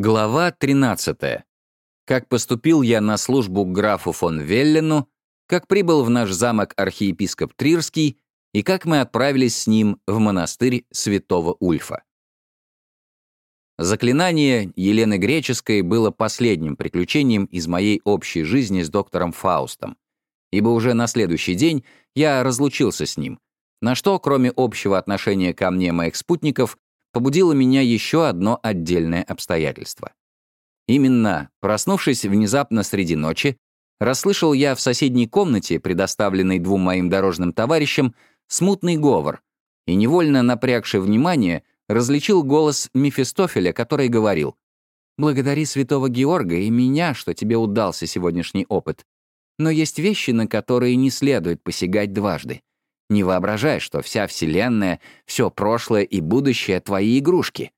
Глава 13. Как поступил я на службу к графу фон Веллену, как прибыл в наш замок архиепископ Трирский и как мы отправились с ним в монастырь святого Ульфа. Заклинание Елены Греческой было последним приключением из моей общей жизни с доктором Фаустом, ибо уже на следующий день я разлучился с ним, на что, кроме общего отношения ко мне моих спутников, побудило меня еще одно отдельное обстоятельство. Именно, проснувшись внезапно среди ночи, расслышал я в соседней комнате, предоставленной двум моим дорожным товарищам, смутный говор, и, невольно напрягший внимание, различил голос Мефистофеля, который говорил «Благодари святого Георга и меня, что тебе удался сегодняшний опыт. Но есть вещи, на которые не следует посягать дважды. Не воображай, что вся Вселенная, все прошлое и будущее — твои игрушки».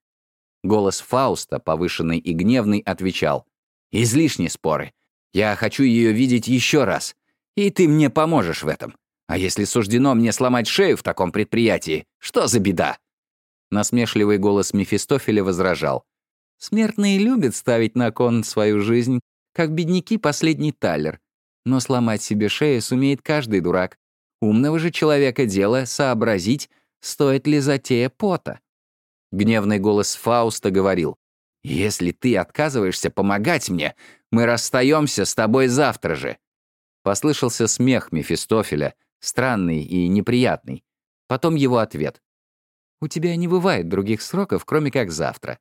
Голос Фауста, повышенный и гневный, отвечал. «Излишние споры. Я хочу ее видеть еще раз. И ты мне поможешь в этом. А если суждено мне сломать шею в таком предприятии, что за беда?» Насмешливый голос Мефистофеля возражал. «Смертные любят ставить на кон свою жизнь, как бедняки последний талер. Но сломать себе шею сумеет каждый дурак. Умного же человека дело сообразить, стоит ли затея пота. Гневный голос Фауста говорил, «Если ты отказываешься помогать мне, мы расстаемся с тобой завтра же». Послышался смех Мефистофеля, странный и неприятный. Потом его ответ. «У тебя не бывает других сроков, кроме как завтра.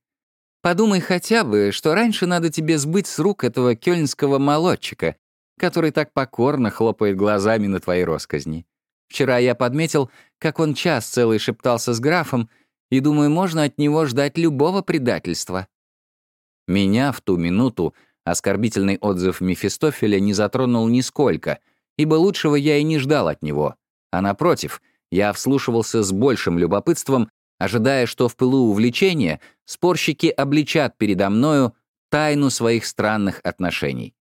Подумай хотя бы, что раньше надо тебе сбыть с рук этого кёльнского молодчика, который так покорно хлопает глазами на твои росказни. Вчера я подметил, как он час целый шептался с графом, и думаю, можно от него ждать любого предательства. Меня в ту минуту оскорбительный отзыв Мефистофеля не затронул нисколько, ибо лучшего я и не ждал от него, а напротив, я вслушивался с большим любопытством, ожидая, что в пылу увлечения спорщики обличат передо мною тайну своих странных отношений.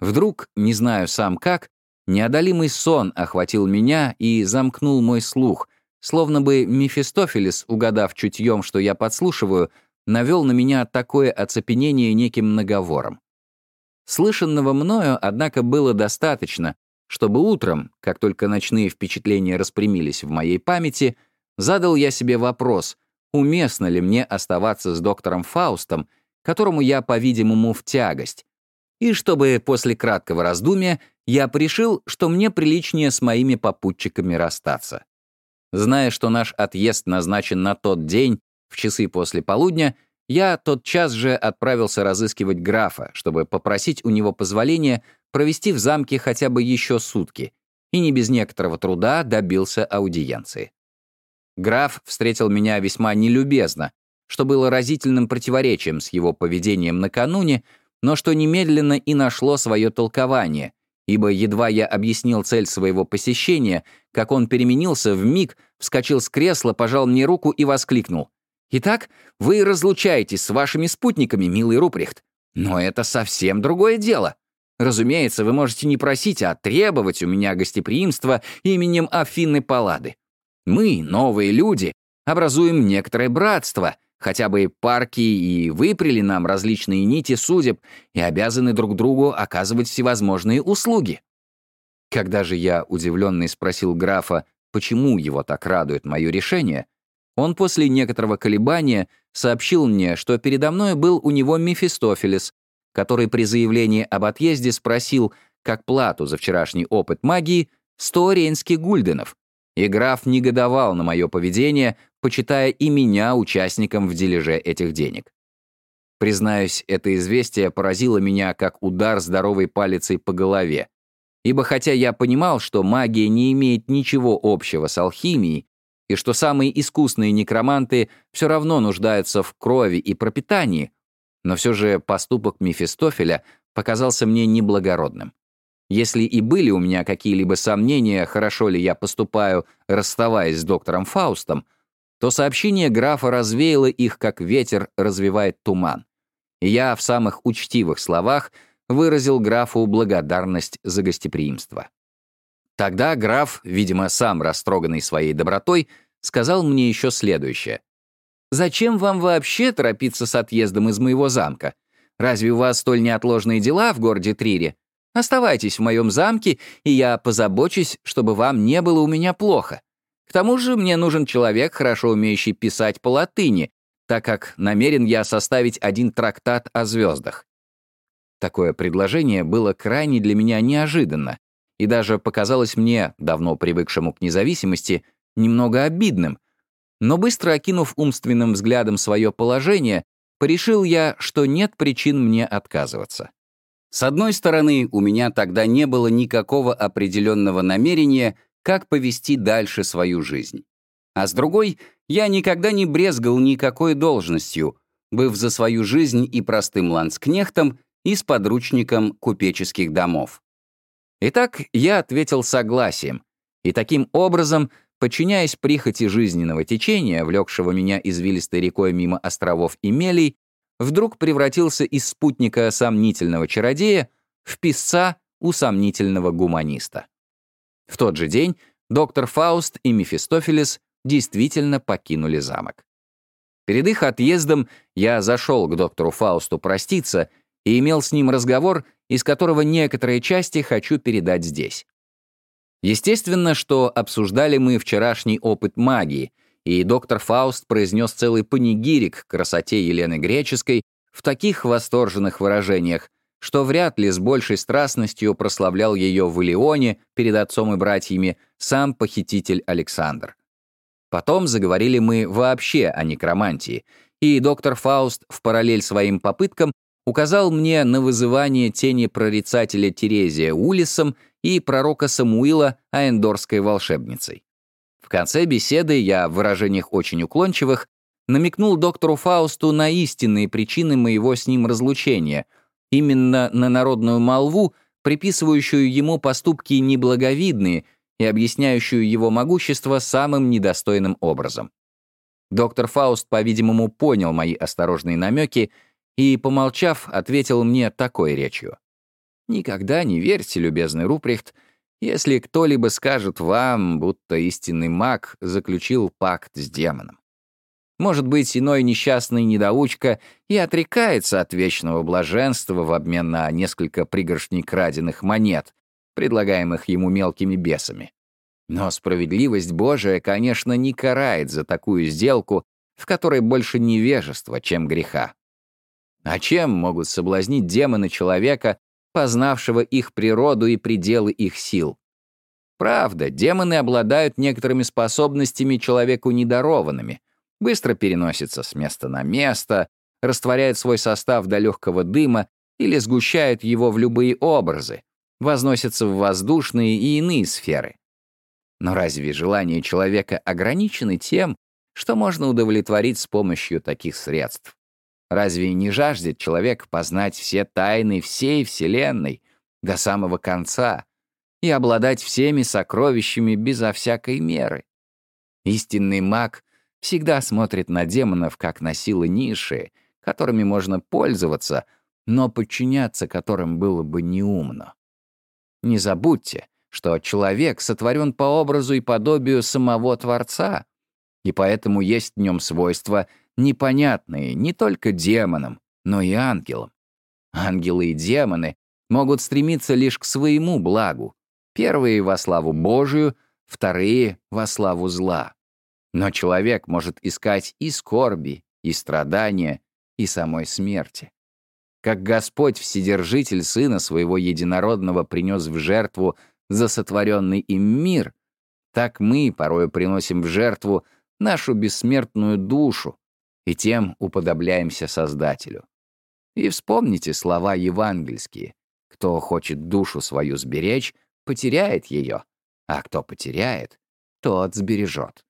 Вдруг, не знаю сам как, неодолимый сон охватил меня и замкнул мой слух, словно бы Мефистофелес, угадав чутьем, что я подслушиваю, навел на меня такое оцепенение неким наговором. Слышанного мною, однако, было достаточно, чтобы утром, как только ночные впечатления распрямились в моей памяти, задал я себе вопрос, уместно ли мне оставаться с доктором Фаустом, которому я, по-видимому, в тягость, и чтобы после краткого раздумья я пришил, что мне приличнее с моими попутчиками расстаться. Зная, что наш отъезд назначен на тот день, в часы после полудня, я тот час же отправился разыскивать графа, чтобы попросить у него позволения провести в замке хотя бы еще сутки, и не без некоторого труда добился аудиенции. Граф встретил меня весьма нелюбезно, что было разительным противоречием с его поведением накануне, но что немедленно и нашло свое толкование, ибо едва я объяснил цель своего посещения, как он переменился в миг, вскочил с кресла, пожал мне руку и воскликнул. «Итак, вы разлучаетесь с вашими спутниками, милый Руприхт. Но это совсем другое дело. Разумеется, вы можете не просить, а требовать у меня гостеприимства именем Афины Паллады. Мы, новые люди, образуем некоторое братство, хотя бы парки и выпрели нам различные нити судеб и обязаны друг другу оказывать всевозможные услуги. Когда же я, удивленный, спросил графа, почему его так радует мое решение, он после некоторого колебания сообщил мне, что передо мной был у него Мефистофелес, который при заявлении об отъезде спросил, как плату за вчерашний опыт магии, 100 рейнских гульденов, и граф негодовал на мое поведение, почитая и меня участником в дележе этих денег. Признаюсь, это известие поразило меня как удар здоровой палицей по голове. Ибо хотя я понимал, что магия не имеет ничего общего с алхимией, и что самые искусные некроманты все равно нуждаются в крови и пропитании, но все же поступок Мефистофеля показался мне неблагородным. Если и были у меня какие-либо сомнения, хорошо ли я поступаю, расставаясь с доктором Фаустом, то сообщение графа развеяло их, как ветер развивает туман. Я в самых учтивых словах выразил графу благодарность за гостеприимство. Тогда граф, видимо, сам растроганный своей добротой, сказал мне еще следующее. Зачем вам вообще торопиться с отъездом из моего замка? Разве у вас столь неотложные дела в городе Трире? Оставайтесь в моем замке, и я позабочусь, чтобы вам не было у меня плохо. К тому же мне нужен человек, хорошо умеющий писать по латыни, так как намерен я составить один трактат о звездах. Такое предложение было крайне для меня неожиданно и даже показалось мне, давно привыкшему к независимости, немного обидным. Но быстро окинув умственным взглядом свое положение, порешил я, что нет причин мне отказываться. С одной стороны, у меня тогда не было никакого определенного намерения, как повести дальше свою жизнь. А с другой, я никогда не брезгал никакой должностью, быв за свою жизнь и простым ланскнехтом, и с подручником купеческих домов. Итак, я ответил согласием, и таким образом, подчиняясь прихоти жизненного течения, влекшего меня извилистой рекой мимо островов и мелей, вдруг превратился из спутника сомнительного чародея в писца у сомнительного гуманиста. В тот же день доктор Фауст и Мефистофелес действительно покинули замок. Перед их отъездом я зашел к доктору Фаусту проститься и имел с ним разговор, из которого некоторые части хочу передать здесь. Естественно, что обсуждали мы вчерашний опыт магии, и доктор Фауст произнес целый панигирик к красоте Елены Греческой в таких восторженных выражениях, что вряд ли с большей страстностью прославлял ее в Илионе перед отцом и братьями сам похититель Александр. Потом заговорили мы вообще о некромантии, и доктор Фауст в параллель своим попыткам указал мне на вызывание тени прорицателя Терезия Улисом и пророка Самуила Аэндорской волшебницей. В конце беседы я в выражениях очень уклончивых намекнул доктору Фаусту на истинные причины моего с ним разлучения, именно на народную молву, приписывающую ему поступки неблаговидные и объясняющую его могущество самым недостойным образом. Доктор Фауст, по-видимому, понял мои осторожные намеки и, помолчав, ответил мне такой речью. «Никогда не верьте, любезный Руприхт, если кто-либо скажет вам, будто истинный маг заключил пакт с демоном. Может быть, иной несчастный недоучка и отрекается от вечного блаженства в обмен на несколько пригоршней краденных монет, предлагаемых ему мелкими бесами. Но справедливость Божия, конечно, не карает за такую сделку, в которой больше невежества, чем греха. А чем могут соблазнить демоны человека, познавшего их природу и пределы их сил? Правда, демоны обладают некоторыми способностями человеку недарованными, быстро переносятся с места на место, растворяют свой состав до легкого дыма или сгущают его в любые образы, возносятся в воздушные и иные сферы. Но разве желания человека ограничены тем, что можно удовлетворить с помощью таких средств? Разве не жаждет человек познать все тайны всей Вселенной до самого конца и обладать всеми сокровищами безо всякой меры? Истинный маг всегда смотрит на демонов как на силы низшие, которыми можно пользоваться, но подчиняться которым было бы неумно. Не забудьте, что человек сотворен по образу и подобию самого Творца, и поэтому есть в нем свойства — непонятные не только демонам, но и ангелам. Ангелы и демоны могут стремиться лишь к своему благу. Первые — во славу Божию, вторые — во славу зла. Но человек может искать и скорби, и страдания, и самой смерти. Как Господь Вседержитель Сына Своего Единородного принес в жертву за сотворенный им мир, так мы порою приносим в жертву нашу бессмертную душу, и тем уподобляемся Создателю. И вспомните слова евангельские. Кто хочет душу свою сберечь, потеряет ее, а кто потеряет, тот сбережет.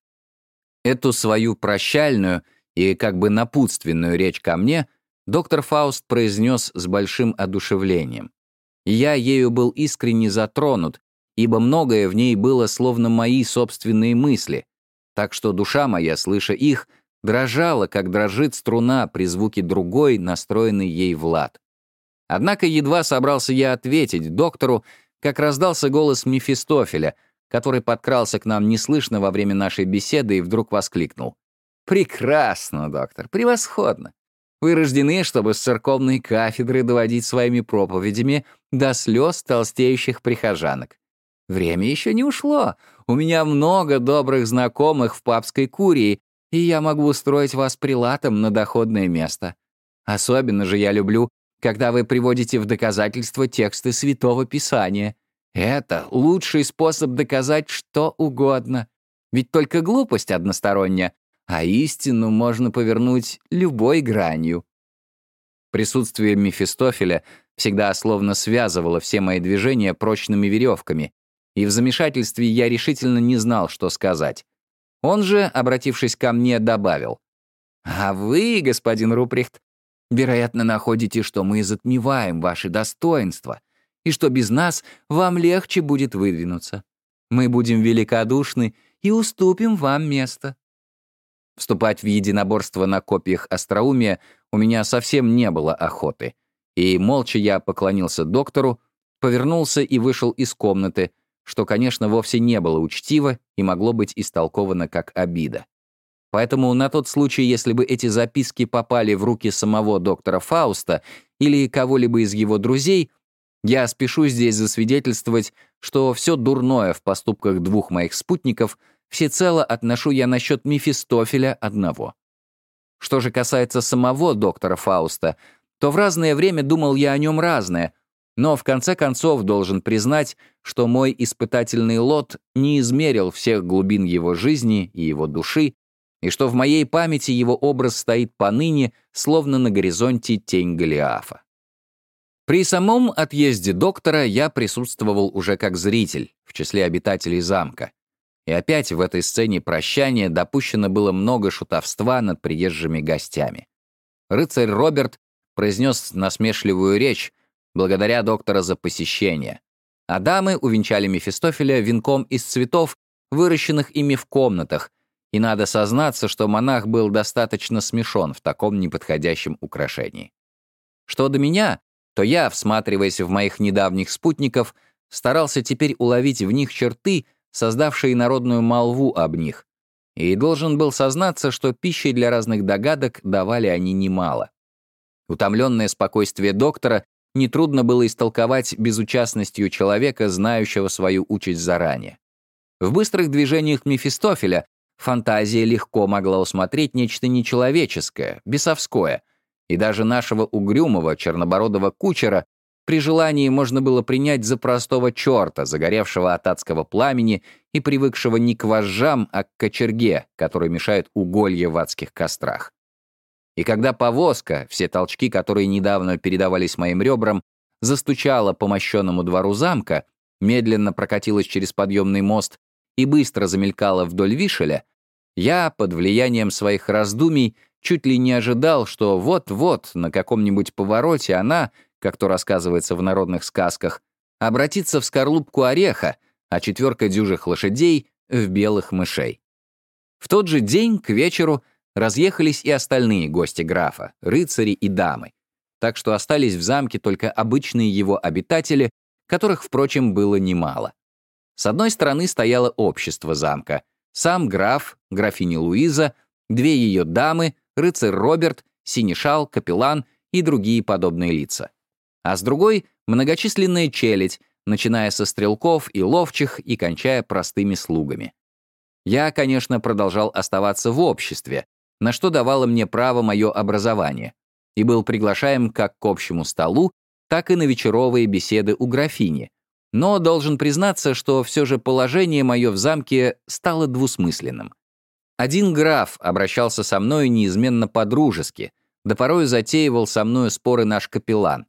Эту свою прощальную и как бы напутственную речь ко мне доктор Фауст произнес с большим одушевлением. Я ею был искренне затронут, ибо многое в ней было словно мои собственные мысли, так что душа моя, слыша их, дрожала, как дрожит струна при звуке другой, настроенной ей в лад. Однако едва собрался я ответить доктору, как раздался голос Мефистофеля, который подкрался к нам неслышно во время нашей беседы и вдруг воскликнул. Прекрасно, доктор, превосходно. Вы рождены, чтобы с церковной кафедры доводить своими проповедями до слез толстеющих прихожанок. Время еще не ушло. У меня много добрых знакомых в папской курии, и я могу устроить вас прилатом на доходное место. Особенно же я люблю, когда вы приводите в доказательство тексты Святого Писания. Это лучший способ доказать что угодно. Ведь только глупость односторонняя, а истину можно повернуть любой гранью. Присутствие Мефистофеля всегда словно связывало все мои движения прочными веревками, и в замешательстве я решительно не знал, что сказать. Он же, обратившись ко мне, добавил. «А вы, господин Руприхт, вероятно, находите, что мы затмеваем ваши достоинства, и что без нас вам легче будет выдвинуться. Мы будем великодушны и уступим вам место. Вступать в единоборство на копьях остроумия у меня совсем не было охоты. И молча я поклонился доктору, повернулся и вышел из комнаты, что, конечно, вовсе не было учтиво и могло быть истолковано как обида. Поэтому на тот случай, если бы эти записки попали в руки самого доктора Фауста или кого-либо из его друзей, я спешу здесь засвидетельствовать, что все дурное в поступках двух моих спутников — всецело отношу я насчет Мефистофеля одного. Что же касается самого доктора Фауста, то в разное время думал я о нем разное, но в конце концов должен признать, что мой испытательный лот не измерил всех глубин его жизни и его души, и что в моей памяти его образ стоит поныне, словно на горизонте тень Голиафа. При самом отъезде доктора я присутствовал уже как зритель, в числе обитателей замка. И опять в этой сцене прощания допущено было много шутовства над приезжими гостями. Рыцарь Роберт произнес насмешливую речь, благодаря доктора за посещение. А дамы увенчали Мефистофеля венком из цветов, выращенных ими в комнатах, и надо сознаться, что монах был достаточно смешон в таком неподходящем украшении. Что до меня, то я, всматриваясь в моих недавних спутников, старался теперь уловить в них черты, создавшие народную молву об них, и должен был сознаться, что пищи для разных догадок давали они немало. Утомленное спокойствие доктора нетрудно было истолковать безучастностью человека, знающего свою участь заранее. В быстрых движениях Мефистофеля фантазия легко могла усмотреть нечто нечеловеческое, бесовское, и даже нашего угрюмого чернобородого кучера при желании можно было принять за простого черта, загоревшего от адского пламени и привыкшего не к вожжам, а к кочерге, который мешает уголье в адских кострах. И когда повозка, все толчки, которые недавно передавались моим ребрам, застучала по мощенному двору замка, медленно прокатилась через подъемный мост и быстро замелькала вдоль вишеля, я, под влиянием своих раздумий, чуть ли не ожидал, что вот-вот на каком-нибудь повороте она, как то рассказывается в народных сказках, обратится в скорлупку ореха, а четверка дюжих лошадей — в белых мышей. В тот же день, к вечеру, разъехались и остальные гости графа, рыцари и дамы, так что остались в замке только обычные его обитатели, которых, впрочем, было немало. С одной стороны стояло общество замка, сам граф, графиня Луиза, две ее дамы, рыцарь Роберт, синешал, капеллан и другие подобные лица а с другой — многочисленная челядь, начиная со стрелков и ловчих и кончая простыми слугами. Я, конечно, продолжал оставаться в обществе, на что давало мне право мое образование, и был приглашаем как к общему столу, так и на вечеровые беседы у графини, но должен признаться, что все же положение мое в замке стало двусмысленным. Один граф обращался со мной неизменно по-дружески, да порой затеивал со мною споры наш капеллан,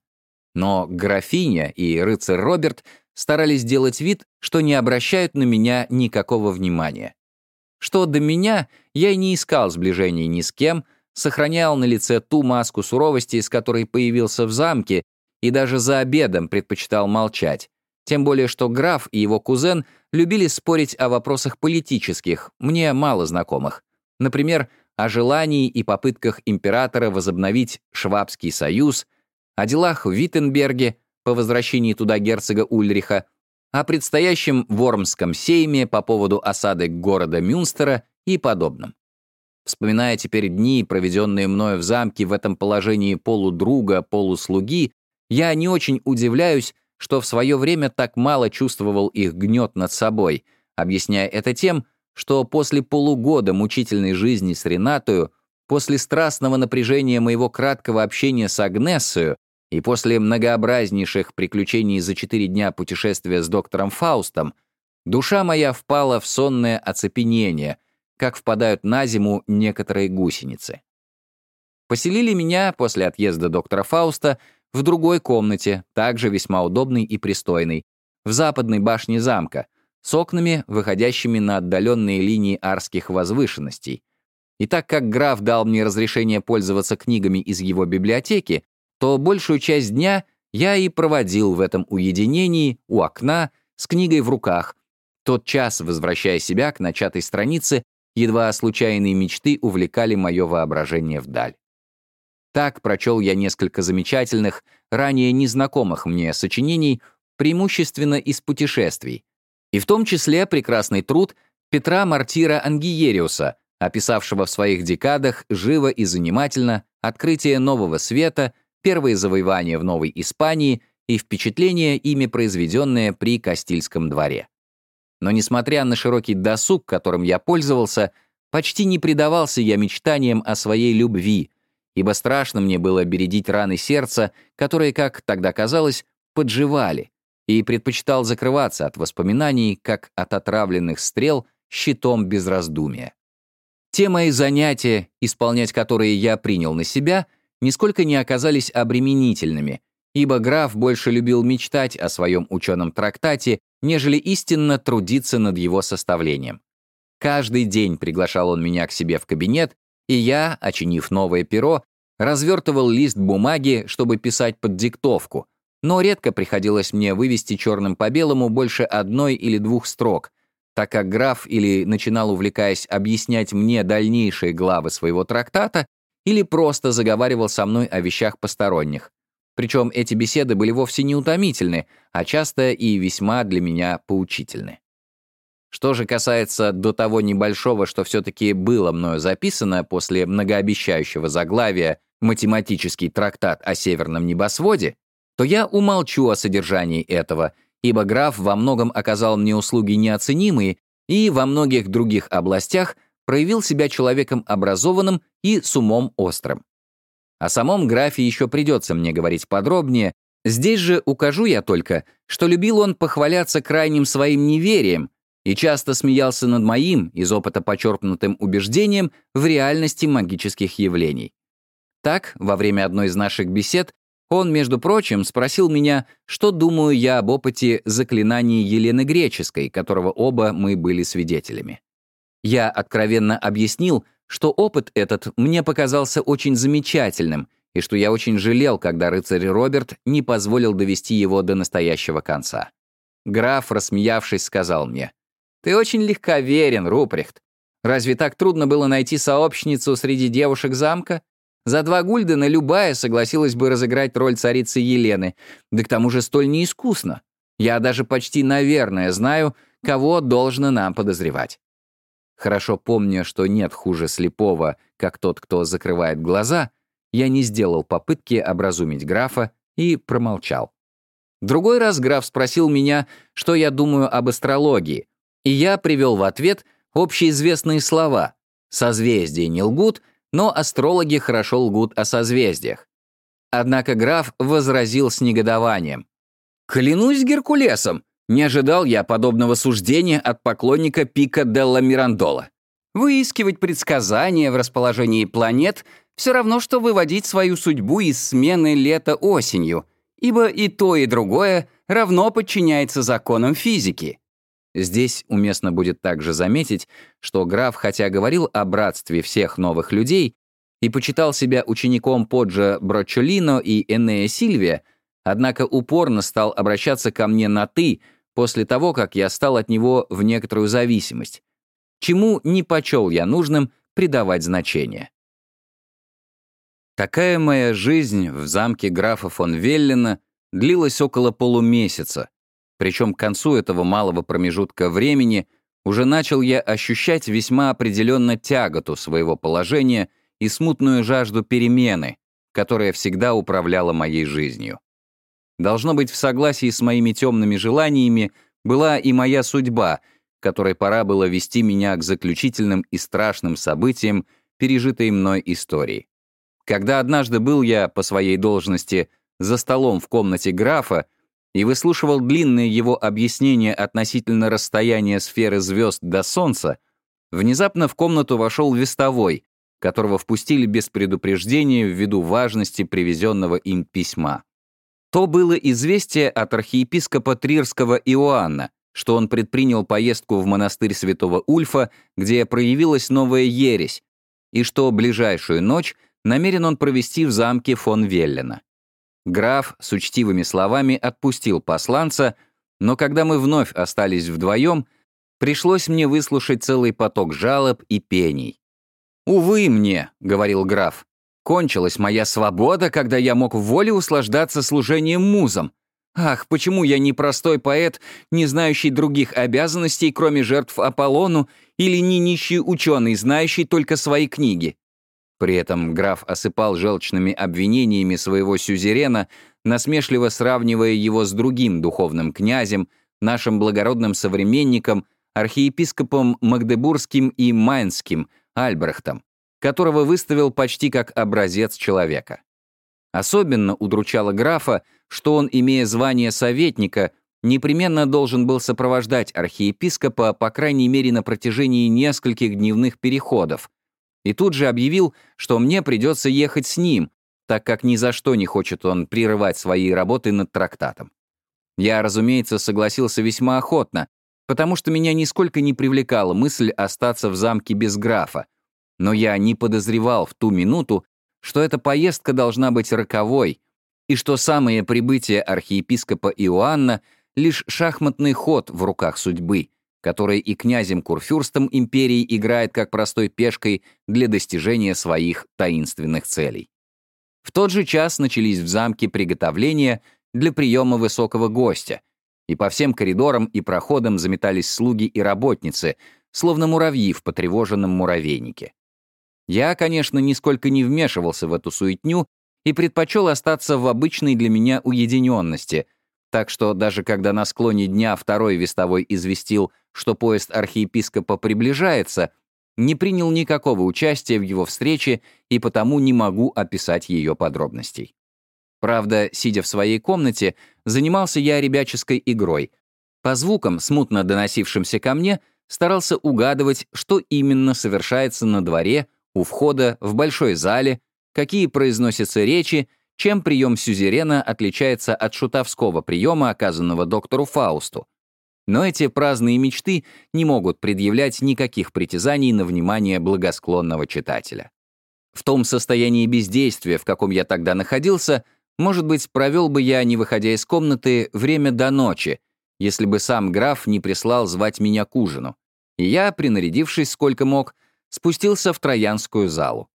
но графиня и рыцарь Роберт старались сделать вид, что не обращают на меня никакого внимания. Что до меня, я и не искал сближений ни с кем, сохранял на лице ту маску суровости, с которой появился в замке, и даже за обедом предпочитал молчать. Тем более, что граф и его кузен любили спорить о вопросах политических, мне мало знакомых. Например, о желании и попытках императора возобновить Швабский союз — о делах в Виттенберге по возвращении туда герцога Ульриха, о предстоящем Вормском сейме по поводу осады города Мюнстера и подобном. Вспоминая теперь дни, проведенные мною в замке в этом положении полудруга, полуслуги, я не очень удивляюсь, что в свое время так мало чувствовал их гнет над собой, объясняя это тем, что после полугода мучительной жизни с Ренатою, после страстного напряжения моего краткого общения с Агнессою и после многообразнейших приключений за четыре дня путешествия с доктором Фаустом, душа моя впала в сонное оцепенение — как впадают на зиму некоторые гусеницы. Поселили меня после отъезда доктора Фауста в другой комнате, также весьма удобной и пристойной, в западной башне замка, с окнами, выходящими на отдаленные линии арских возвышенностей. И так как граф дал мне разрешение пользоваться книгами из его библиотеки, то большую часть дня я и проводил в этом уединении у окна с книгой в руках, тот час возвращая себя к начатой странице едва случайные мечты увлекали мое воображение вдаль. Так прочел я несколько замечательных, ранее незнакомых мне сочинений, преимущественно из путешествий, и в том числе прекрасный труд Петра Мартира Ангиериуса, описавшего в своих декадах живо и занимательно открытие нового света, первые завоевания в Новой Испании и впечатления, ими произведенные при Кастильском дворе. Но несмотря на широкий досуг, которым я пользовался, почти не предавался я мечтаниям о своей любви, ибо страшно мне было бередить раны сердца, которые, как тогда казалось, подживали, и предпочитал закрываться от воспоминаний, как от отравленных стрел, щитом без раздумия. Те мои занятия, исполнять которые я принял на себя, нисколько не оказались обременительными, ибо граф больше любил мечтать о своем ученом трактате, нежели истинно трудиться над его составлением. Каждый день приглашал он меня к себе в кабинет, и я, очинив новое перо, развертывал лист бумаги, чтобы писать под диктовку, но редко приходилось мне вывести черным по белому больше одной или двух строк, так как граф или начинал, увлекаясь, объяснять мне дальнейшие главы своего трактата, или просто заговаривал со мной о вещах посторонних, причем эти беседы были вовсе не утомительны, а часто и весьма для меня поучительны. Что же касается до того небольшого, что все-таки было мною записано после многообещающего заглавия «Математический трактат о северном небосводе», то я умолчу о содержании этого, ибо граф во многом оказал мне услуги неоценимые и во многих других областях проявил себя человеком образованным и с умом острым. О самом графе еще придется мне говорить подробнее. Здесь же укажу я только, что любил он похваляться крайним своим неверием и часто смеялся над моим, из опыта почерпнутым убеждением, в реальности магических явлений. Так, во время одной из наших бесед, он, между прочим, спросил меня, что думаю я об опыте заклинаний Елены Греческой, которого оба мы были свидетелями. Я откровенно объяснил, что опыт этот мне показался очень замечательным и что я очень жалел, когда рыцарь Роберт не позволил довести его до настоящего конца. Граф, рассмеявшись, сказал мне, «Ты очень легковерен, Рупрехт. Разве так трудно было найти сообщницу среди девушек замка? За два гульдена любая согласилась бы разыграть роль царицы Елены, да к тому же столь неискусно. Я даже почти наверное знаю, кого должно нам подозревать. Хорошо помня, что нет хуже слепого, как тот, кто закрывает глаза, я не сделал попытки образумить графа и промолчал. Другой раз граф спросил меня, что я думаю об астрологии, и я привел в ответ общеизвестные слова. Созвездия не лгут, но астрологи хорошо лгут о созвездиях. Однако граф возразил с негодованием. «Клянусь Геркулесом, не ожидал я подобного суждения от поклонника Пика Делла Мирандола. Выискивать предсказания в расположении планет все равно, что выводить свою судьбу из смены лета осенью, ибо и то, и другое равно подчиняется законам физики. Здесь уместно будет также заметить, что граф, хотя говорил о братстве всех новых людей и почитал себя учеником Поджа Брочолино и Энея Сильвия, однако упорно стал обращаться ко мне на «ты», после того, как я стал от него в некоторую зависимость, чему не почел я нужным придавать значение. Такая моя жизнь в замке графа фон Веллина длилась около полумесяца, причем к концу этого малого промежутка времени уже начал я ощущать весьма определенно тяготу своего положения и смутную жажду перемены, которая всегда управляла моей жизнью. Должно быть, в согласии с моими темными желаниями была и моя судьба, которой пора было вести меня к заключительным и страшным событиям пережитой мной истории. Когда однажды был я по своей должности за столом в комнате графа и выслушивал длинные его объяснения относительно расстояния сферы звезд до Солнца, внезапно в комнату вошел вестовой, которого впустили без предупреждения ввиду важности привезенного им письма. То было известие от архиепископа Трирского Иоанна, что он предпринял поездку в монастырь святого Ульфа, где проявилась новая ересь, и что ближайшую ночь намерен он провести в замке фон Веллена. Граф с учтивыми словами отпустил посланца, но когда мы вновь остались вдвоем, пришлось мне выслушать целый поток жалоб и пений. «Увы мне», — говорил граф, — «кончилась моя свобода, когда я мог в воле услаждаться служением музам. Ах, почему я не простой поэт, не знающий других обязанностей, кроме жертв Аполлону, или не нищий ученый, знающий только свои книги?» При этом граф осыпал желчными обвинениями своего сюзерена, насмешливо сравнивая его с другим духовным князем, нашим благородным современником, архиепископом Магдебургским и Майнским, Альбрехтом, которого выставил почти как образец человека. Особенно удручало графа, что он, имея звание советника, непременно должен был сопровождать архиепископа, по крайней мере, на протяжении нескольких дневных переходов, и тут же объявил, что мне придется ехать с ним, так как ни за что не хочет он прерывать свои работы над трактатом. Я, разумеется, согласился весьма охотно, потому что меня нисколько не привлекала мысль остаться в замке без графа, но я не подозревал в ту минуту, что эта поездка должна быть роковой, и что самое прибытие архиепископа Иоанна — лишь шахматный ход в руках судьбы, который и князем Курфюрстом империи играет как простой пешкой для достижения своих таинственных целей. В тот же час начались в замке приготовления для приема высокого гостя, и по всем коридорам и проходам заметались слуги и работницы, словно муравьи в потревоженном муравейнике. Я, конечно, нисколько не вмешивался в эту суетню и предпочел остаться в обычной для меня уединенности, так что даже когда на склоне дня второй вестовой известил, что поезд архиепископа приближается, не принял никакого участия в его встрече и потому не могу описать ее подробностей. Правда, сидя в своей комнате, занимался я ребяческой игрой. По звукам, смутно доносившимся ко мне, старался угадывать, что именно совершается на дворе, у входа, в большой зале, какие произносятся речи, чем прием сюзерена отличается от шутовского приема, оказанного доктору Фаусту. Но эти праздные мечты не могут предъявлять никаких притязаний на внимание благосклонного читателя. В том состоянии бездействия, в каком я тогда находился — может быть, провел бы я, не выходя из комнаты, время до ночи, если бы сам граф не прислал звать меня к ужину. И я, принарядившись сколько мог, спустился в Троянскую залу.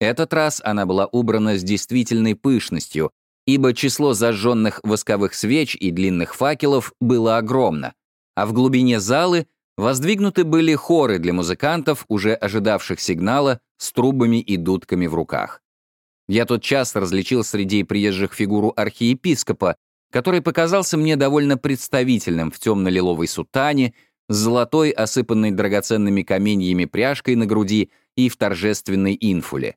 Этот раз она была убрана с действительной пышностью, ибо число зажженных восковых свеч и длинных факелов было огромно, а в глубине залы воздвигнуты были хоры для музыкантов, уже ожидавших сигнала, с трубами и дудками в руках. Я тот час различил среди приезжих фигуру архиепископа, который показался мне довольно представительным в темно-лиловой сутане, с золотой, осыпанной драгоценными каменьями пряжкой на груди и в торжественной инфуле.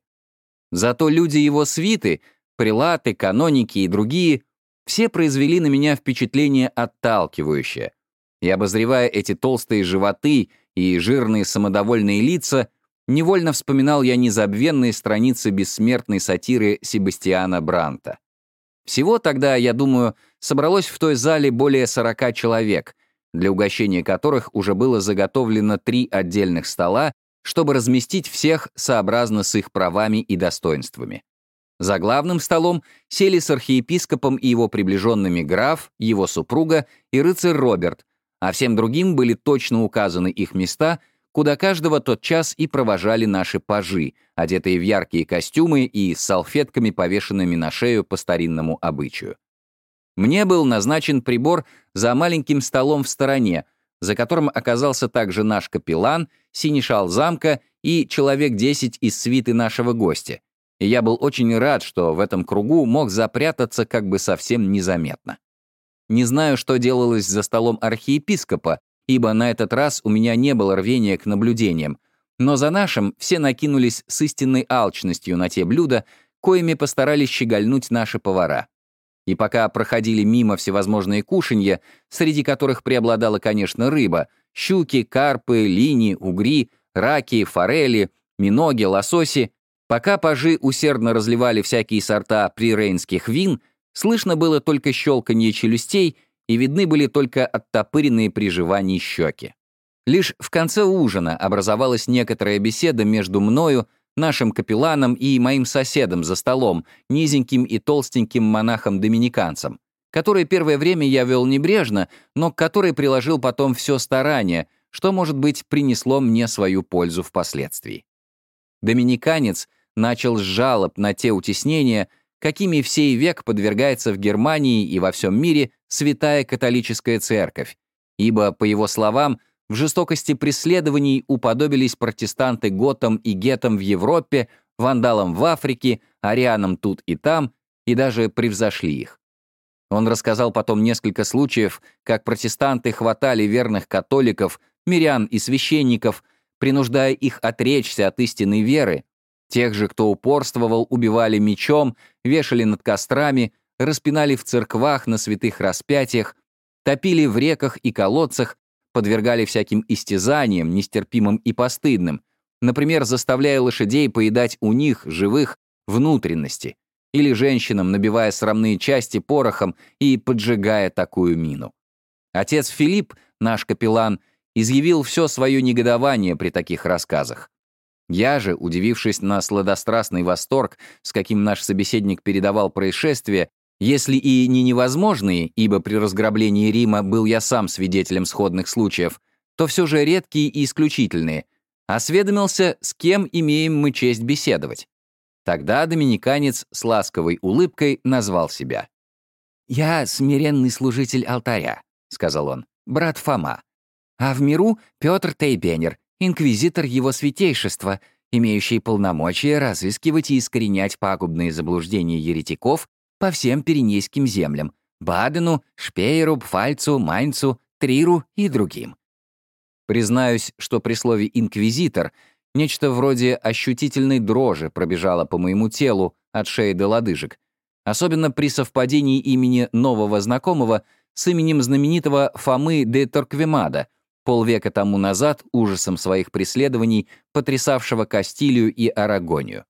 Зато люди его свиты, прилаты, каноники и другие, все произвели на меня впечатление отталкивающее. И обозревая эти толстые животы и жирные самодовольные лица, невольно вспоминал я незабвенные страницы бессмертной сатиры Себастьяна Бранта. Всего тогда, я думаю, собралось в той зале более 40 человек, для угощения которых уже было заготовлено три отдельных стола, чтобы разместить всех сообразно с их правами и достоинствами. За главным столом сели с архиепископом и его приближенными граф, его супруга и рыцарь Роберт, а всем другим были точно указаны их места — куда каждого тот час и провожали наши пажи, одетые в яркие костюмы и с салфетками, повешенными на шею по старинному обычаю. Мне был назначен прибор за маленьким столом в стороне, за которым оказался также наш капеллан, синешал замка и человек десять из свиты нашего гостя. И я был очень рад, что в этом кругу мог запрятаться как бы совсем незаметно. Не знаю, что делалось за столом архиепископа, ибо на этот раз у меня не было рвения к наблюдениям, но за нашим все накинулись с истинной алчностью на те блюда, коими постарались щегольнуть наши повара. И пока проходили мимо всевозможные кушанья, среди которых преобладала, конечно, рыба, щуки, карпы, лини, угри, раки, форели, миноги, лососи, пока пажи усердно разливали всякие сорта прирейнских вин, слышно было только щелканье челюстей и видны были только оттопыренные при жевании щеки. Лишь в конце ужина образовалась некоторая беседа между мною, нашим капелланом и моим соседом за столом, низеньким и толстеньким монахом-доминиканцем, который первое время я вел небрежно, но к которой приложил потом все старание, что, может быть, принесло мне свою пользу впоследствии. Доминиканец начал с жалоб на те утеснения, какими в сей век подвергается в Германии и во всем мире святая католическая церковь, ибо, по его словам, в жестокости преследований уподобились протестанты готам и гетам в Европе, вандалам в Африке, арианам тут и там, и даже превзошли их. Он рассказал потом несколько случаев, как протестанты хватали верных католиков, мирян и священников, принуждая их отречься от истинной веры. Тех же, кто упорствовал, убивали мечом, вешали над кострами, распинали в церквах на святых распятиях, топили в реках и колодцах подвергали всяким истязаниям, нестерпимым и постыдным, например, заставляя лошадей поедать у них, живых, внутренности, или женщинам набивая срамные части порохом и поджигая такую мину. Отец Филипп, наш капеллан, изъявил все свое негодование при таких рассказах. Я же, удивившись на сладострастный восторг, с каким наш собеседник передавал происшествие, если и не невозможные, ибо при разграблении Рима был я сам свидетелем сходных случаев, то все же редкие и исключительные, осведомился, с кем имеем мы честь беседовать. Тогда доминиканец с ласковой улыбкой назвал себя. «Я смиренный служитель алтаря», — сказал он, — «брат Фома. А в миру Петр Тейбенер, инквизитор его святейшества, имеющий полномочия разыскивать и искоренять пагубные заблуждения еретиков по всем Пиренейским землям — Бадену, Шпейеру, Пфальцу, Майнцу, Триру и другим. Признаюсь, что при слове «инквизитор» нечто вроде ощутительной дрожи пробежало по моему телу от шеи до лодыжек, особенно при совпадении имени нового знакомого с именем знаменитого Фомы де Торквемада, полвека тому назад ужасом своих преследований, потрясавшего Кастилию и Арагонию.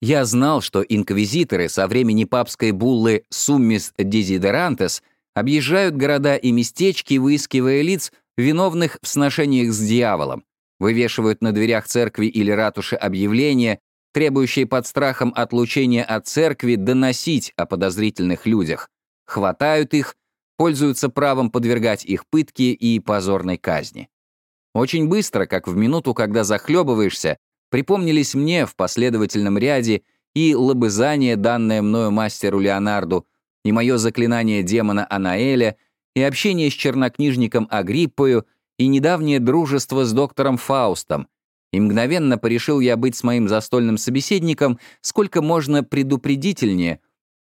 Я знал, что инквизиторы со времени папской буллы «Summis desiderantes» объезжают города и местечки, выискивая лиц, виновных в сношениях с дьяволом, вывешивают на дверях церкви или ратуши объявления, требующие под страхом отлучения от церкви доносить о подозрительных людях, хватают их, пользуются правом подвергать их пытке и позорной казни. Очень быстро, как в минуту, когда захлебываешься, припомнились мне в последовательном ряде и лобызание, данное мною мастеру Леонарду, и мое заклинание демона Анаэля, и общение с чернокнижником Агриппою, и недавнее дружество с доктором Фаустом, и мгновенно порешил я быть с моим застольным собеседником сколько можно предупредительнее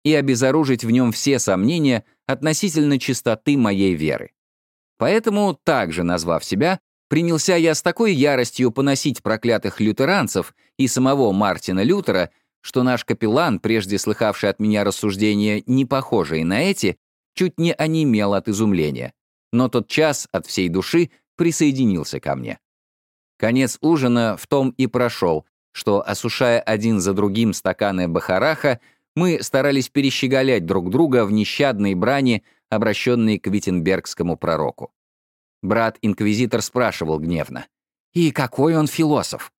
и обезоружить в нем все сомнения относительно чистоты моей веры. Поэтому, также назвав себя, принялся я с такой яростью поносить проклятых лютеранцев и самого Мартина Лютера, что наш капеллан, прежде слыхавший от меня рассуждения, не похожие на эти, чуть не онемел от изумления. Но тот час от всей души присоединился ко мне. Конец ужина в том и прошел, что, осушая один за другим стаканы бахараха, мы старались перещеголять друг друга в нещадной брани, обращенной к виттенбергскому пророку. Брат-инквизитор спрашивал гневно. «И какой он философ?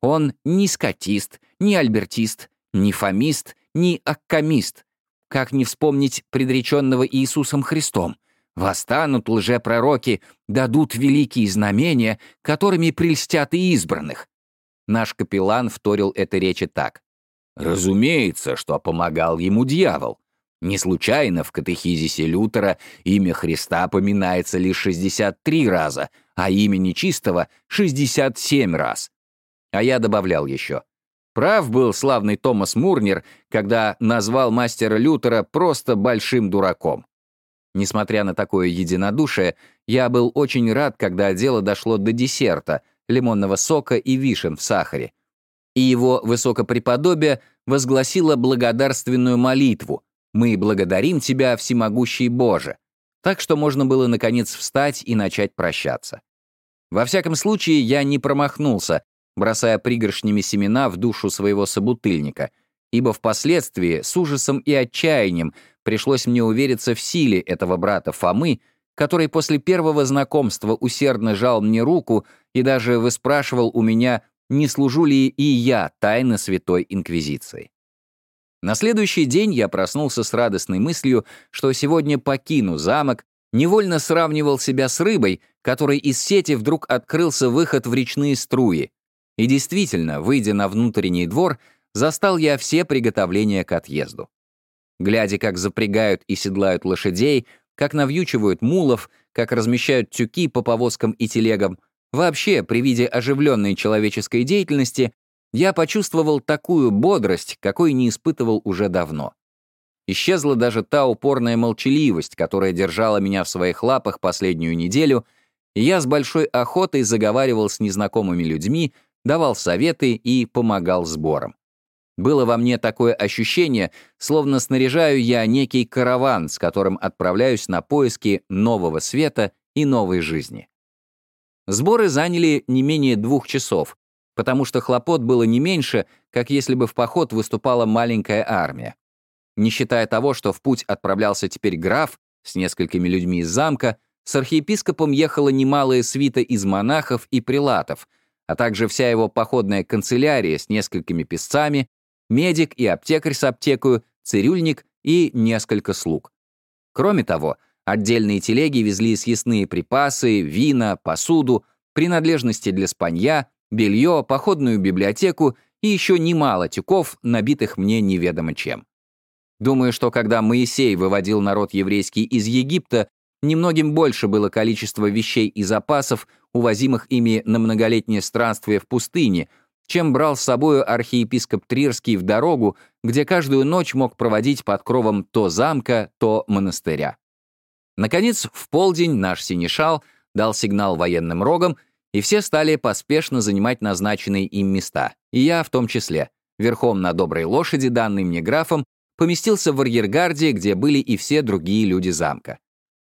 Он ни скотист, ни альбертист, ни фомист, ни аккамист. Как не вспомнить предреченного Иисусом Христом? Восстанут лжепророки, дадут великие знамения, которыми прельстят и избранных». Наш капеллан вторил этой речи так. «Разумеется, что помогал ему дьявол. Не случайно в катехизисе Лютера имя Христа поминается лишь 63 раза, а имя нечистого — 67 раз. А я добавлял еще. Прав был славный Томас Мурнер, когда назвал мастера Лютера просто большим дураком. Несмотря на такое единодушие, я был очень рад, когда дело дошло до десерта, лимонного сока и вишен в сахаре. И его высокопреподобие возгласило благодарственную молитву, мы благодарим Тебя, всемогущий Боже. Так что можно было, наконец, встать и начать прощаться. Во всяком случае, я не промахнулся, бросая пригоршнями семена в душу своего собутыльника, ибо впоследствии с ужасом и отчаянием пришлось мне увериться в силе этого брата Фомы, который после первого знакомства усердно жал мне руку и даже выспрашивал у меня, не служу ли и я тайно Святой Инквизиции. На следующий день я проснулся с радостной мыслью, что сегодня покину замок, невольно сравнивал себя с рыбой, которой из сети вдруг открылся выход в речные струи. И действительно, выйдя на внутренний двор, застал я все приготовления к отъезду. Глядя, как запрягают и седлают лошадей, как навьючивают мулов, как размещают тюки по повозкам и телегам, вообще, при виде оживленной человеческой деятельности, я почувствовал такую бодрость, какой не испытывал уже давно. Исчезла даже та упорная молчаливость, которая держала меня в своих лапах последнюю неделю, и я с большой охотой заговаривал с незнакомыми людьми, давал советы и помогал сборам. Было во мне такое ощущение, словно снаряжаю я некий караван, с которым отправляюсь на поиски нового света и новой жизни. Сборы заняли не менее двух часов, потому что хлопот было не меньше, как если бы в поход выступала маленькая армия. Не считая того, что в путь отправлялся теперь граф с несколькими людьми из замка, с архиепископом ехала немалая свита из монахов и прилатов, а также вся его походная канцелярия с несколькими песцами, медик и аптекарь с аптекою, цирюльник и несколько слуг. Кроме того, отдельные телеги везли съестные припасы, вина, посуду, принадлежности для спанья, белье, походную библиотеку и еще немало тюков, набитых мне неведомо чем. Думаю, что когда Моисей выводил народ еврейский из Египта, немногим больше было количество вещей и запасов, увозимых ими на многолетнее странствие в пустыне, чем брал с собою архиепископ Трирский в дорогу, где каждую ночь мог проводить под кровом то замка, то монастыря. Наконец, в полдень наш синешал дал сигнал военным рогам, и все стали поспешно занимать назначенные им места, и я в том числе. Верхом на доброй лошади, данной мне графом, поместился в арьергарде, где были и все другие люди замка.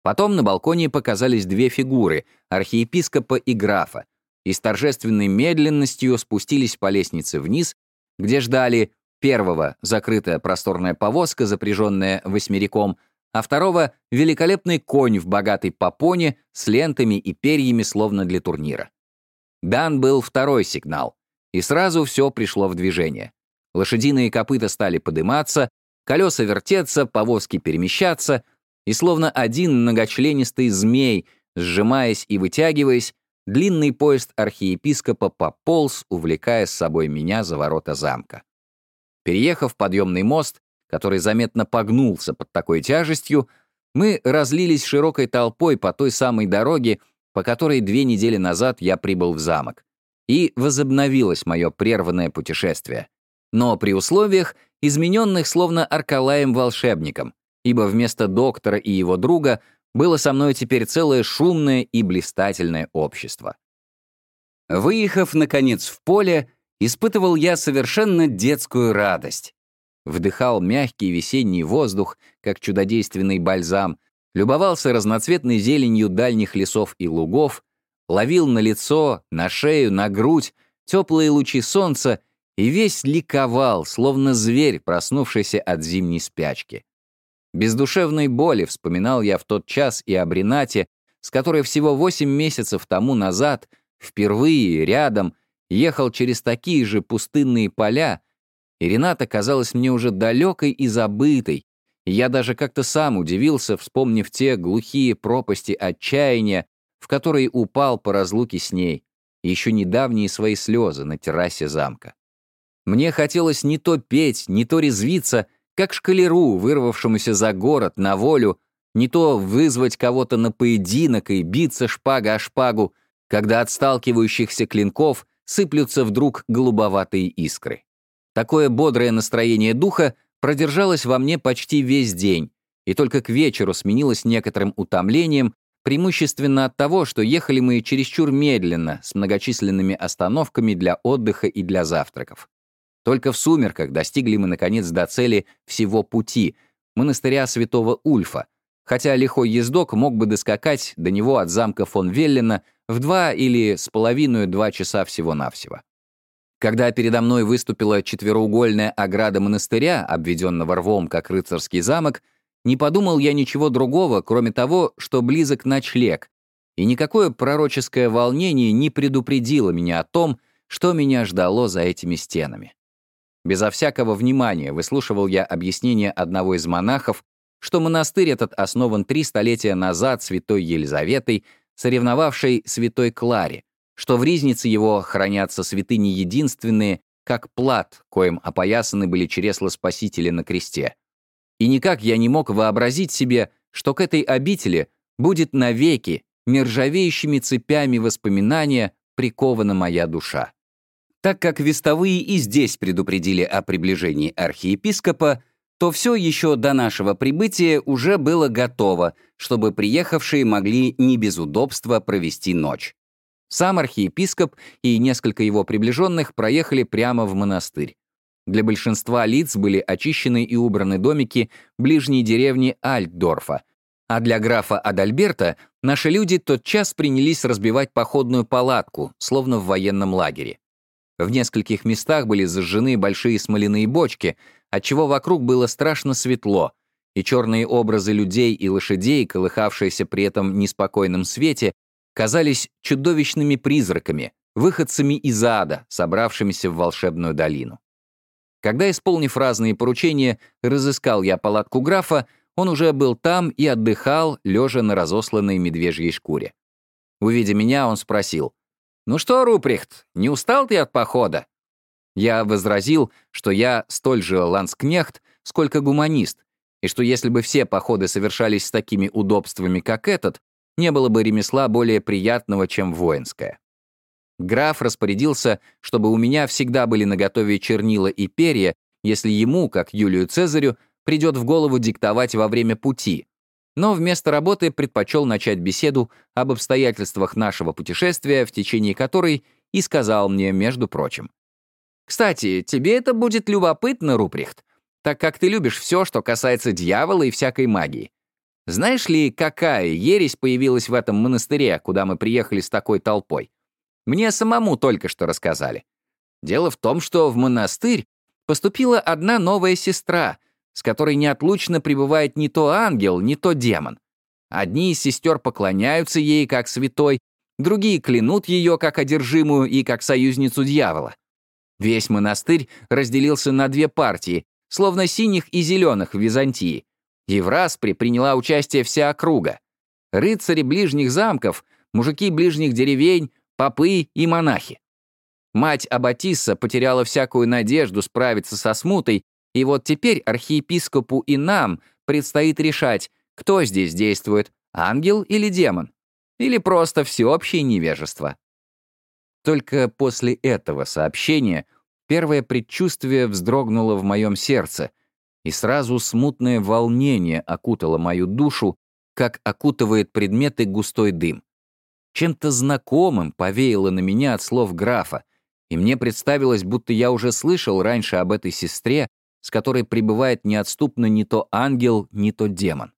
Потом на балконе показались две фигуры — архиепископа и графа, и с торжественной медленностью спустились по лестнице вниз, где ждали первого — закрытая просторная повозка, запряженная восьмериком — а второго — великолепный конь в богатой попоне с лентами и перьями, словно для турнира. Дан был второй сигнал, и сразу все пришло в движение. Лошадиные копыта стали подниматься, колеса вертеться, повозки перемещаться, и словно один многочленистый змей, сжимаясь и вытягиваясь, длинный поезд архиепископа пополз, увлекая с собой меня за ворота замка. Переехав подъемный мост, который заметно погнулся под такой тяжестью, мы разлились широкой толпой по той самой дороге, по которой две недели назад я прибыл в замок. И возобновилось мое прерванное путешествие. Но при условиях, измененных словно Аркалаем-волшебником, ибо вместо доктора и его друга было со мной теперь целое шумное и блистательное общество. Выехав, наконец, в поле, испытывал я совершенно детскую радость вдыхал мягкий весенний воздух, как чудодейственный бальзам, любовался разноцветной зеленью дальних лесов и лугов, ловил на лицо, на шею, на грудь теплые лучи солнца и весь ликовал, словно зверь, проснувшийся от зимней спячки. Без душевной боли вспоминал я в тот час и об Ренате, с которой всего восемь месяцев тому назад, впервые рядом, ехал через такие же пустынные поля, и Рената казалась мне уже далекой и забытой, я даже как-то сам удивился, вспомнив те глухие пропасти отчаяния, в которые упал по разлуке с ней, и еще недавние свои слезы на террасе замка. Мне хотелось не то петь, не то резвиться, как шкалеру, вырвавшемуся за город, на волю, не то вызвать кого-то на поединок и биться шпага о шпагу, когда от сталкивающихся клинков сыплются вдруг голубоватые искры. Такое бодрое настроение духа продержалось во мне почти весь день, и только к вечеру сменилось некоторым утомлением, преимущественно от того, что ехали мы чересчур медленно, с многочисленными остановками для отдыха и для завтраков. Только в сумерках достигли мы, наконец, до цели всего пути — монастыря святого Ульфа, хотя лихой ездок мог бы доскакать до него от замка фон Веллена в два или с половиной два часа всего-навсего. Когда передо мной выступила четвероугольная ограда монастыря, обведенного рвом как рыцарский замок, не подумал я ничего другого, кроме того, что близок ночлег, и никакое пророческое волнение не предупредило меня о том, что меня ждало за этими стенами. Безо всякого внимания выслушивал я объяснение одного из монахов, что монастырь этот основан три столетия назад святой Елизаветой, соревновавшей святой Кларе, что в ризнице его хранятся святыни единственные, как плат, коим опоясаны были чресла Спасителя на кресте. И никак я не мог вообразить себе, что к этой обители будет навеки нержавеющими цепями воспоминания прикована моя душа. Так как вестовые и здесь предупредили о приближении архиепископа, то все еще до нашего прибытия уже было готово, чтобы приехавшие могли не без удобства провести ночь. Сам архиепископ и несколько его приближенных проехали прямо в монастырь. Для большинства лиц были очищены и убраны домики ближней деревни Альтдорфа, а для графа Адальберта наши люди тотчас принялись разбивать походную палатку, словно в военном лагере. В нескольких местах были зажжены большие смоляные бочки, отчего вокруг было страшно светло, и черные образы людей и лошадей, колыхавшиеся при этом неспокойном свете, казались чудовищными призраками, выходцами из ада, собравшимися в волшебную долину. Когда, исполнив разные поручения, разыскал я палатку графа, он уже был там и отдыхал, лежа на разосланной медвежьей шкуре. Увидя меня, он спросил, «Ну что, Руприхт, не устал ты от похода?» Я возразил, что я столь же ланскнехт, сколько гуманист, и что если бы все походы совершались с такими удобствами, как этот, не было бы ремесла более приятного, чем воинское. Граф распорядился, чтобы у меня всегда были наготове чернила и перья, если ему, как Юлию Цезарю, придет в голову диктовать во время пути, но вместо работы предпочел начать беседу об обстоятельствах нашего путешествия, в течение которой и сказал мне, между прочим. «Кстати, тебе это будет любопытно, Руприхт, так как ты любишь все, что касается дьявола и всякой магии. Знаешь ли, какая ересь появилась в этом монастыре, куда мы приехали с такой толпой? Мне самому только что рассказали. Дело в том, что в монастырь поступила одна новая сестра — с которой неотлучно пребывает не то ангел, не то демон. Одни из сестер поклоняются ей как святой, другие клянут ее как одержимую и как союзницу дьявола. Весь монастырь разделился на две партии, словно синих и зеленых в Византии, и в распре приняла участие вся округа. Рыцари ближних замков, мужики ближних деревень, попы и монахи. Мать Аббатисса потеряла всякую надежду справиться со смутой и вот теперь архиепископу и нам предстоит решать, кто здесь действует, ангел или демон, или просто всеобщее невежество. Только после этого сообщения первое предчувствие вздрогнуло в моем сердце, и сразу смутное волнение окутало мою душу, как окутывает предметы густой дым. Чем-то знакомым повеяло на меня от слов графа, и мне представилось, будто я уже слышал раньше об этой сестре, с которой пребывает неотступно не то ангел, не то демон.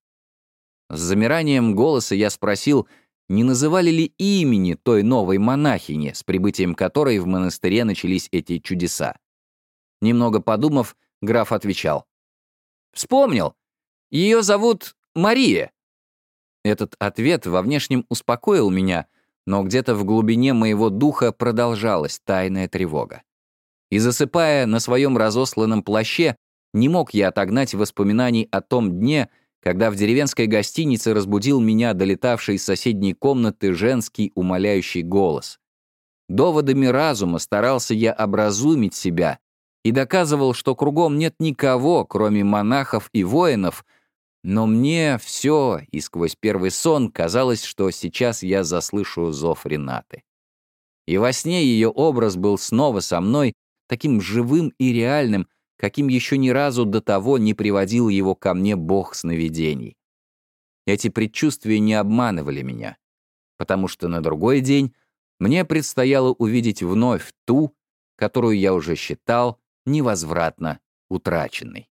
С замиранием голоса я спросил, не называли ли имени той новой монахини, с прибытием которой в монастыре начались эти чудеса. Немного подумав, граф отвечал. «Вспомнил. Ее зовут Мария». Этот ответ во внешнем успокоил меня, но где-то в глубине моего духа продолжалась тайная тревога. И засыпая на своем разосланном плаще, не мог я отогнать воспоминаний о том дне, когда в деревенской гостинице разбудил меня долетавший из соседней комнаты женский умоляющий голос. Доводами разума старался я образумить себя, и доказывал, что кругом нет никого, кроме монахов и воинов, но мне все, и сквозь первый сон, казалось, что сейчас я заслышу зов Ренаты. И во сне ее образ был снова со мной, таким живым и реальным, каким еще ни разу до того не приводил его ко мне бог сновидений. Эти предчувствия не обманывали меня, потому что на другой день мне предстояло увидеть вновь ту, которую я уже считал невозвратно утраченной.